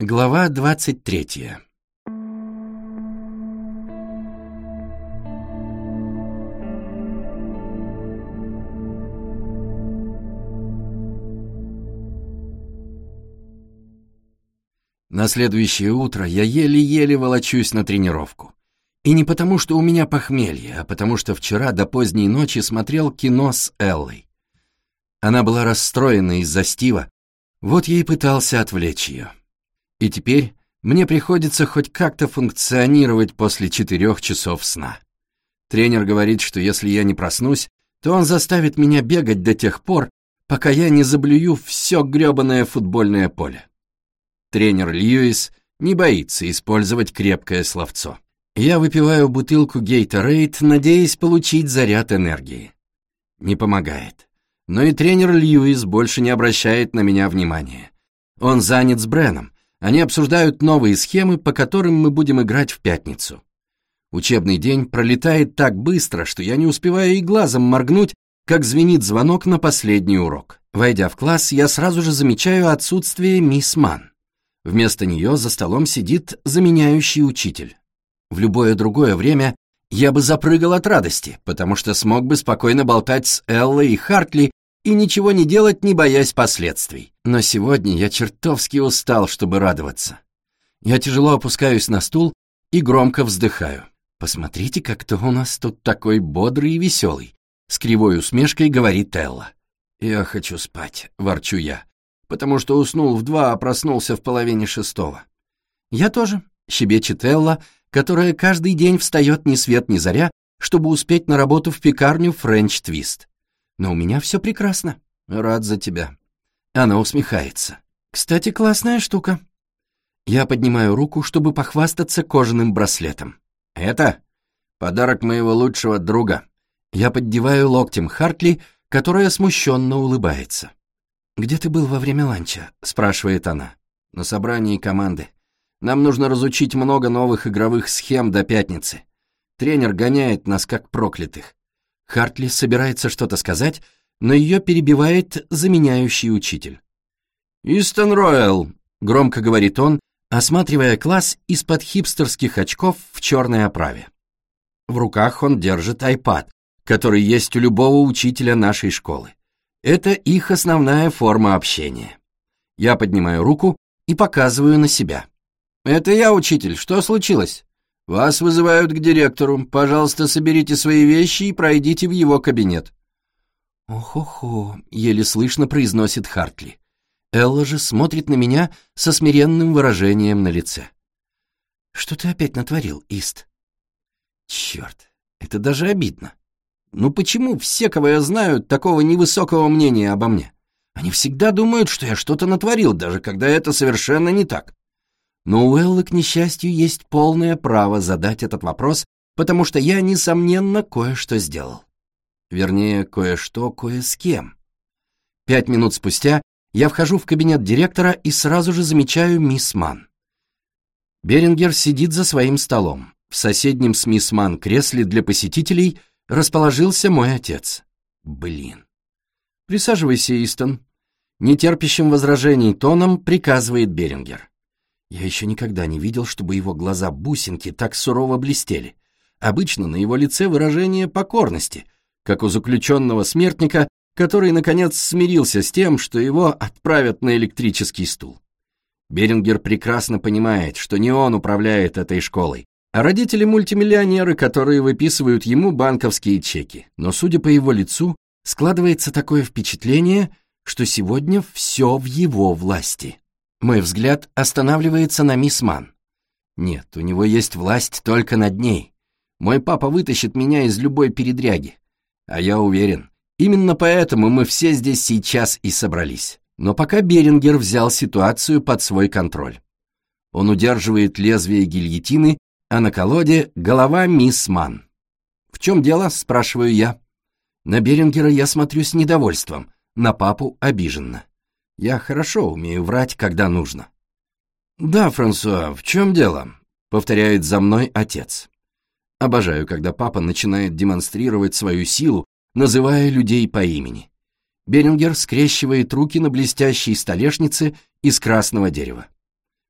Глава двадцать третья На следующее утро я еле-еле волочусь на тренировку. И не потому, что у меня похмелье, а потому что вчера до поздней ночи смотрел кино с Эллой. Она была расстроена из-за Стива, вот я и пытался отвлечь ее. И теперь мне приходится хоть как-то функционировать после четырех часов сна. Тренер говорит, что если я не проснусь, то он заставит меня бегать до тех пор, пока я не заблюю все гребаное футбольное поле. Тренер Льюис не боится использовать крепкое словцо. Я выпиваю бутылку Гейторейд, надеясь получить заряд энергии. Не помогает. Но и тренер Льюис больше не обращает на меня внимания. Он занят с Бреном. Они обсуждают новые схемы, по которым мы будем играть в пятницу. Учебный день пролетает так быстро, что я не успеваю и глазом моргнуть, как звенит звонок на последний урок. Войдя в класс, я сразу же замечаю отсутствие мисс Ман. Вместо нее за столом сидит заменяющий учитель. В любое другое время я бы запрыгал от радости, потому что смог бы спокойно болтать с Эллой и Хартли и ничего не делать, не боясь последствий. Но сегодня я чертовски устал, чтобы радоваться. Я тяжело опускаюсь на стул и громко вздыхаю. «Посмотрите, как кто у нас тут такой бодрый и веселый», — с кривой усмешкой говорит Элла. «Я хочу спать», — ворчу я потому что уснул в два, а проснулся в половине шестого. «Я тоже», — щебечет Элла, которая каждый день встает ни свет ни заря, чтобы успеть на работу в пекарню Френч Твист. «Но у меня все прекрасно. Рад за тебя». Она усмехается. «Кстати, классная штука». Я поднимаю руку, чтобы похвастаться кожаным браслетом. «Это подарок моего лучшего друга». Я поддеваю локтем Хартли, которая смущенно улыбается. «Где ты был во время ланча?» — спрашивает она. «На собрании команды. Нам нужно разучить много новых игровых схем до пятницы. Тренер гоняет нас как проклятых». Хартли собирается что-то сказать, но ее перебивает заменяющий учитель. «Истон Ройл», — громко говорит он, осматривая класс из-под хипстерских очков в черной оправе. В руках он держит iPad, который есть у любого учителя нашей школы. Это их основная форма общения. Я поднимаю руку и показываю на себя. «Это я, учитель. Что случилось?» «Вас вызывают к директору. Пожалуйста, соберите свои вещи и пройдите в его кабинет». «Ох-охо», — еле слышно произносит Хартли. Элла же смотрит на меня со смиренным выражением на лице. «Что ты опять натворил, Ист?» «Черт, это даже обидно. Ну почему все, кого я знаю, такого невысокого мнения обо мне? Они всегда думают, что я что-то натворил, даже когда это совершенно не так. Но у Эллы, к несчастью, есть полное право задать этот вопрос, потому что я, несомненно, кое-что сделал. Вернее, кое-что кое с кем. Пять минут спустя я вхожу в кабинет директора и сразу же замечаю мисс Ман. Берингер сидит за своим столом. В соседнем с мисс Ман кресле для посетителей расположился мой отец. Блин. Присаживайся, Истон. Нетерпящим возражений тоном приказывает Берингер. Я еще никогда не видел, чтобы его глаза-бусинки так сурово блестели. Обычно на его лице выражение покорности, как у заключенного смертника, который, наконец, смирился с тем, что его отправят на электрический стул. Берингер прекрасно понимает, что не он управляет этой школой, а родители мультимиллионеры, которые выписывают ему банковские чеки. Но, судя по его лицу, складывается такое впечатление, что сегодня все в его власти. Мой взгляд останавливается на мисс Ман. Нет, у него есть власть только над ней. Мой папа вытащит меня из любой передряги. А я уверен, именно поэтому мы все здесь сейчас и собрались. Но пока Берингер взял ситуацию под свой контроль. Он удерживает лезвие гильотины а на колоде голова мисс Ман. «В чем дело?» — спрашиваю я. На Берингера я смотрю с недовольством, на папу обиженно. Я хорошо умею врать, когда нужно. «Да, Франсуа, в чем дело?» — повторяет за мной отец. Обожаю, когда папа начинает демонстрировать свою силу, называя людей по имени. Берингер скрещивает руки на блестящей столешнице из красного дерева.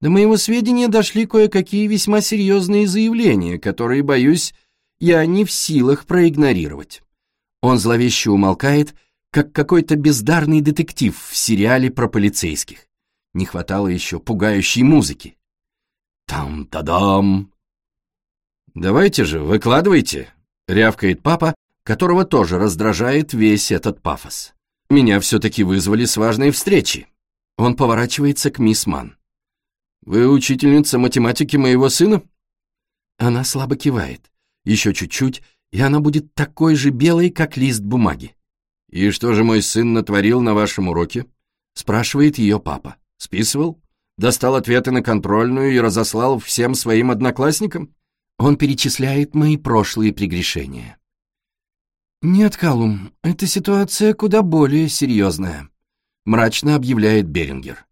До моего сведения дошли кое-какие весьма серьезные заявления, которые, боюсь, я не в силах проигнорировать. Он зловеще умолкает, как какой-то бездарный детектив в сериале про полицейских. Не хватало еще пугающей музыки. Там-та-дам! «Давайте же, выкладывайте!» — рявкает папа, которого тоже раздражает весь этот пафос. «Меня все-таки вызвали с важной встречи». Он поворачивается к мисс Ман. «Вы учительница математики моего сына?» Она слабо кивает. Еще чуть-чуть, и она будет такой же белой, как лист бумаги. «И что же мой сын натворил на вашем уроке?» спрашивает ее папа. «Списывал? Достал ответы на контрольную и разослал всем своим одноклассникам?» Он перечисляет мои прошлые прегрешения. «Нет, Калум, эта ситуация куда более серьезная», — мрачно объявляет Берингер.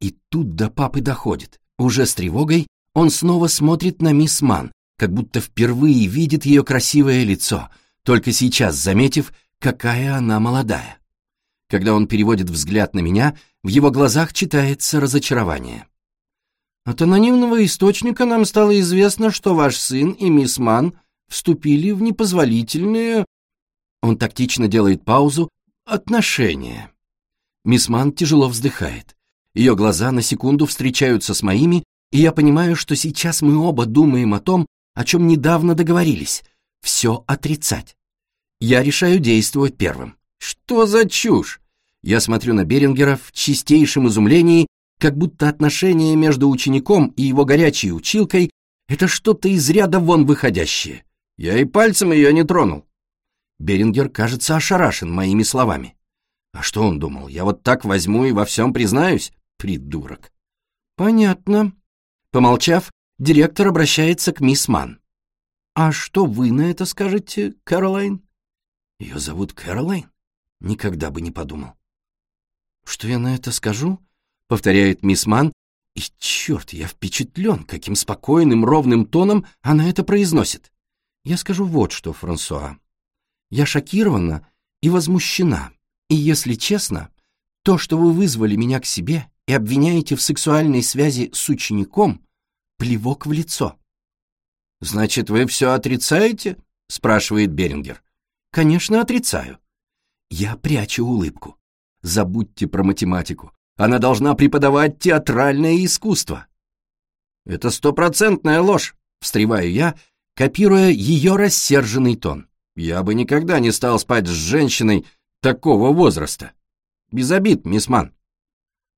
И тут до папы доходит. Уже с тревогой он снова смотрит на мисс Ман, как будто впервые видит ее красивое лицо, только сейчас заметив, какая она молодая. Когда он переводит взгляд на меня, в его глазах читается разочарование. От анонимного источника нам стало известно, что ваш сын и мисс Ман вступили в непозволительные... Он тактично делает паузу. Отношения. Мисс Ман тяжело вздыхает. Ее глаза на секунду встречаются с моими, и я понимаю, что сейчас мы оба думаем о том, о чем недавно договорились. Все отрицать. Я решаю действовать первым. Что за чушь? Я смотрю на Берингера в чистейшем изумлении, как будто отношения между учеником и его горячей училкой — это что-то из ряда вон выходящее. Я и пальцем ее не тронул. Берингер, кажется, ошарашен моими словами. А что он думал, я вот так возьму и во всем признаюсь? Придурок. Понятно. Помолчав, директор обращается к мисс Ман. А что вы на это скажете, Кэролайн? Ее зовут Кэролайн? Никогда бы не подумал. Что я на это скажу? Повторяет мисс Ман, и черт, я впечатлен, каким спокойным, ровным тоном она это произносит. Я скажу вот что, Франсуа. Я шокирована и возмущена. И если честно, то, что вы вызвали меня к себе и обвиняете в сексуальной связи с учеником, плевок в лицо. «Значит, вы все отрицаете?» — спрашивает Берингер. «Конечно, отрицаю». Я прячу улыбку. Забудьте про математику. Она должна преподавать театральное искусство. Это стопроцентная ложь, встреваю я, копируя ее рассерженный тон. Я бы никогда не стал спать с женщиной такого возраста. Без обид, мисс Ман.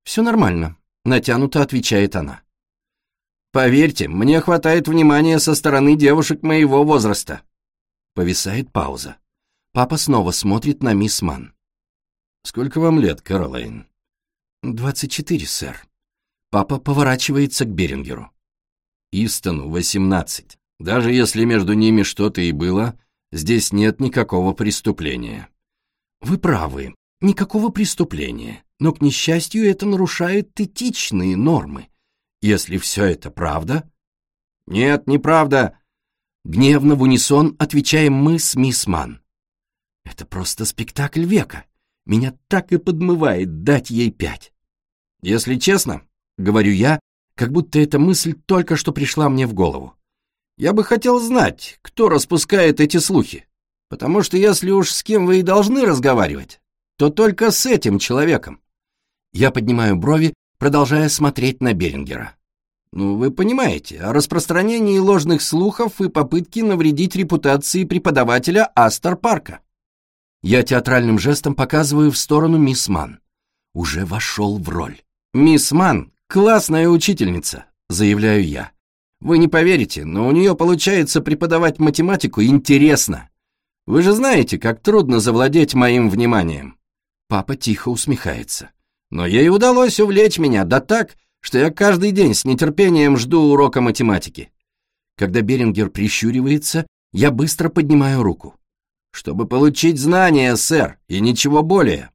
Все нормально, натянуто отвечает она. Поверьте, мне хватает внимания со стороны девушек моего возраста. Повисает пауза. Папа снова смотрит на мисс Ман. «Сколько вам лет, Кэролайн?» «Двадцать четыре, сэр». Папа поворачивается к Берингеру. «Истону восемнадцать. Даже если между ними что-то и было, здесь нет никакого преступления». «Вы правы, никакого преступления, но, к несчастью, это нарушает этичные нормы. Если все это правда...» «Нет, неправда!» Гневно в унисон отвечаем мы с мисс Ман. «Это просто спектакль века. Меня так и подмывает дать ей пять. Если честно, говорю я, как будто эта мысль только что пришла мне в голову. Я бы хотел знать, кто распускает эти слухи. Потому что если уж с кем вы и должны разговаривать, то только с этим человеком. Я поднимаю брови, продолжая смотреть на Берингера. Ну, вы понимаете, о распространении ложных слухов и попытке навредить репутации преподавателя Астер Парка. Я театральным жестом показываю в сторону мисс Ман. Уже вошел в роль. «Мисс Ман — классная учительница», — заявляю я. «Вы не поверите, но у нее получается преподавать математику интересно. Вы же знаете, как трудно завладеть моим вниманием». Папа тихо усмехается. «Но ей удалось увлечь меня, да так, что я каждый день с нетерпением жду урока математики». Когда Берингер прищуривается, я быстро поднимаю руку чтобы получить знания, сэр, и ничего более.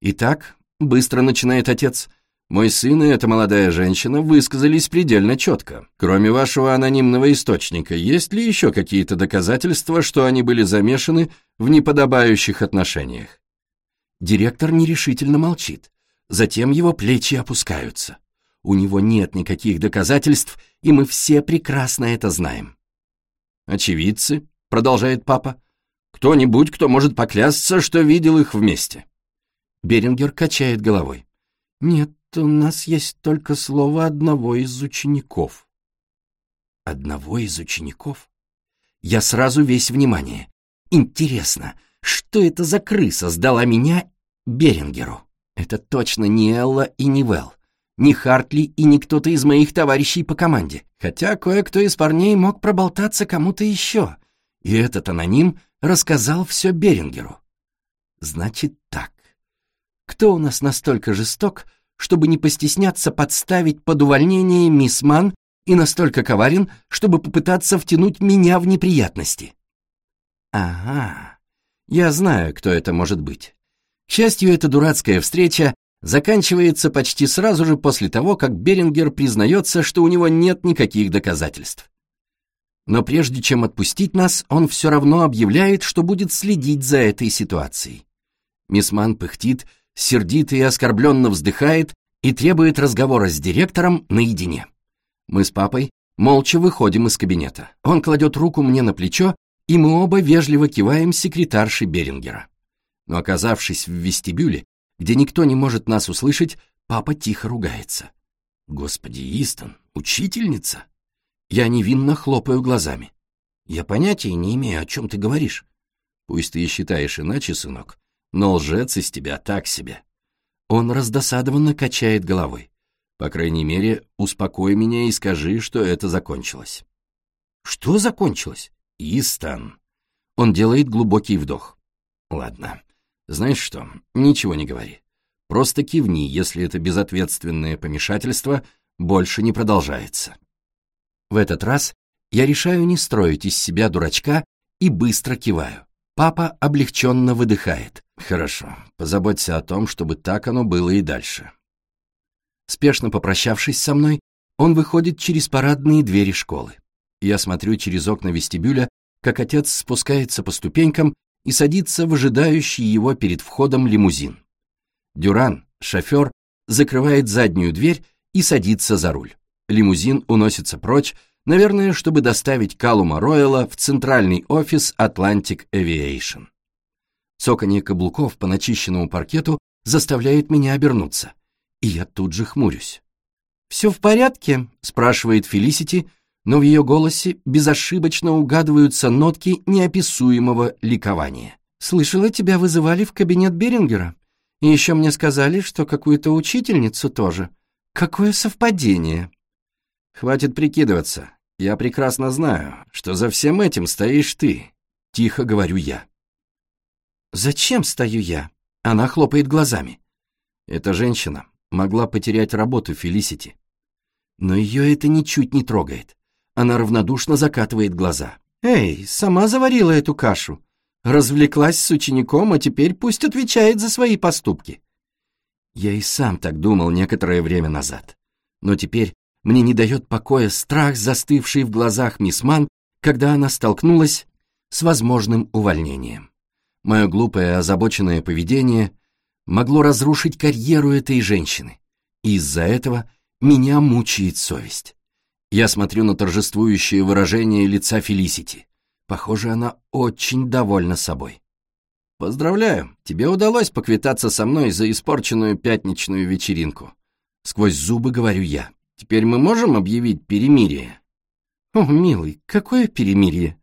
Итак, быстро начинает отец, мой сын и эта молодая женщина высказались предельно четко. Кроме вашего анонимного источника, есть ли еще какие-то доказательства, что они были замешаны в неподобающих отношениях? Директор нерешительно молчит. Затем его плечи опускаются. У него нет никаких доказательств, и мы все прекрасно это знаем. «Очевидцы», — продолжает папа, — «кто-нибудь, кто может поклясться, что видел их вместе». Берингер качает головой. «Нет, у нас есть только слово одного из учеников». «Одного из учеников?» Я сразу весь внимание. Интересно, что это за крыса сдала меня Берингеру? Это точно не Элла и не Вэл, не Хартли и не кто-то из моих товарищей по команде, хотя кое-кто из парней мог проболтаться кому-то еще, и этот аноним рассказал все Берингеру. Значит так. Кто у нас настолько жесток, чтобы не постесняться подставить под увольнение мисс Ман и настолько коварен, чтобы попытаться втянуть меня в неприятности. Ага, я знаю, кто это может быть. К счастью, эта дурацкая встреча заканчивается почти сразу же после того, как Берингер признается, что у него нет никаких доказательств. Но прежде чем отпустить нас, он все равно объявляет, что будет следить за этой ситуацией. Мисс Ман пыхтит, сердито и оскорбленно вздыхает и требует разговора с директором наедине. Мы с папой молча выходим из кабинета. Он кладет руку мне на плечо, и мы оба вежливо киваем секретарше Берингера. Но оказавшись в вестибюле, где никто не может нас услышать, папа тихо ругается. «Господи, Истон, учительница?» Я невинно хлопаю глазами. «Я понятия не имею, о чем ты говоришь». «Пусть ты и считаешь иначе, сынок, но лжец из тебя так себе». Он раздосадованно качает головой. По крайней мере, успокой меня и скажи, что это закончилось. Что закончилось? Истан. Он делает глубокий вдох. Ладно. Знаешь что, ничего не говори. Просто кивни, если это безответственное помешательство больше не продолжается. В этот раз я решаю не строить из себя дурачка и быстро киваю. Папа облегченно выдыхает. Хорошо, позаботься о том, чтобы так оно было и дальше. Спешно попрощавшись со мной, он выходит через парадные двери школы. Я смотрю через окна вестибюля, как отец спускается по ступенькам и садится в ожидающий его перед входом лимузин. Дюран, шофер, закрывает заднюю дверь и садится за руль. Лимузин уносится прочь, наверное, чтобы доставить Калума Ройла в центральный офис Atlantic Aviation. Цоканье каблуков по начищенному паркету заставляет меня обернуться и я тут же хмурюсь. «Все в порядке?» — спрашивает Фелисити, но в ее голосе безошибочно угадываются нотки неописуемого ликования. «Слышала, тебя вызывали в кабинет Берингера. И еще мне сказали, что какую-то учительницу тоже. Какое совпадение!» «Хватит прикидываться. Я прекрасно знаю, что за всем этим стоишь ты», — тихо говорю я. «Зачем стою я?» — она хлопает глазами. «Эта женщина могла потерять работу Фелисити. Но ее это ничуть не трогает. Она равнодушно закатывает глаза. «Эй, сама заварила эту кашу. Развлеклась с учеником, а теперь пусть отвечает за свои поступки». Я и сам так думал некоторое время назад. Но теперь мне не дает покоя страх, застывший в глазах мисс Ман, когда она столкнулась с возможным увольнением. Мое глупое озабоченное поведение могло разрушить карьеру этой женщины. И из-за этого меня мучает совесть. Я смотрю на торжествующее выражение лица Фелисити. Похоже, она очень довольна собой. «Поздравляю, тебе удалось поквитаться со мной за испорченную пятничную вечеринку». Сквозь зубы говорю я. «Теперь мы можем объявить перемирие?» «О, милый, какое перемирие?»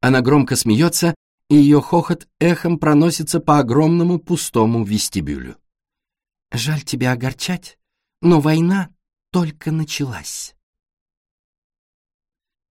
Она громко смеется и ее хохот эхом проносится по огромному пустому вестибюлю. «Жаль тебя огорчать, но война только началась».